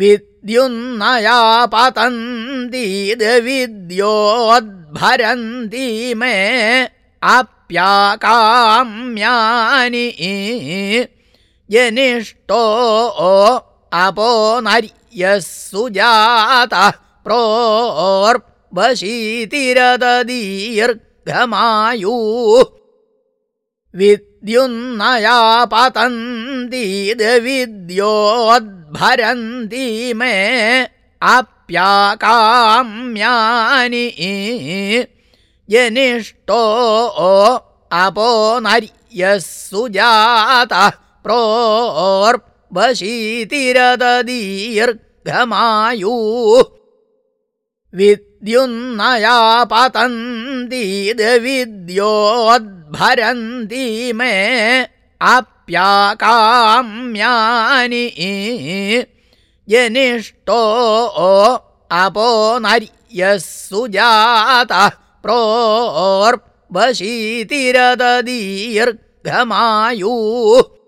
विद्युन्नया पतन्तीद्विद्योद्भरन्ति मे आप्याकाम्यानि यनिष्टो अपो नर्यः सुजातः प्रोर्वशीतिरददीर्घमायुः विद्युन्नया पतन्तीद्विद्योद्भरन्ति मे आप्याकाम्यानि यनिष्टो अपो नर्यः सुजातः प्रोर्वशीतिरददीर्घमायुः विद्युन्नया पतन्तीद्विद्योद्भरन्ति मे आप्याकाम्यानि यनिष्टो अपो नर्यः सुजातः प्रोर्वशीतिरददीर्घमायुः